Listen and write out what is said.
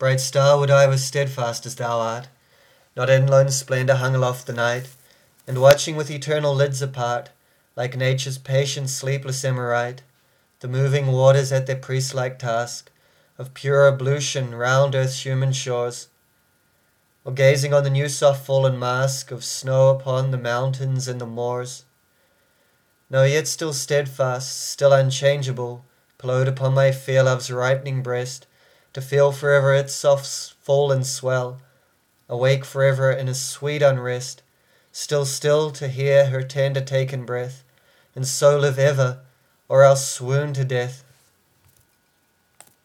Bright star, would I was steadfast as thou art, Not in lone splendour hung aloft the night, And watching with eternal lids apart, Like Nature's patient sleepless Eremite, The moving waters at their priest like task Of pure ablution round earth's human shores; Or gazing on the new soft fallen mask Of snow upon the mountains and the moors. No, yet still steadfast, still unchangeable, Pillowed upon my fair love's ripening breast, To feel forever its soft fall and swell, Awake forever in a sweet unrest, Still still to hear her tender taken breath, And so live ever, or else swoon to death.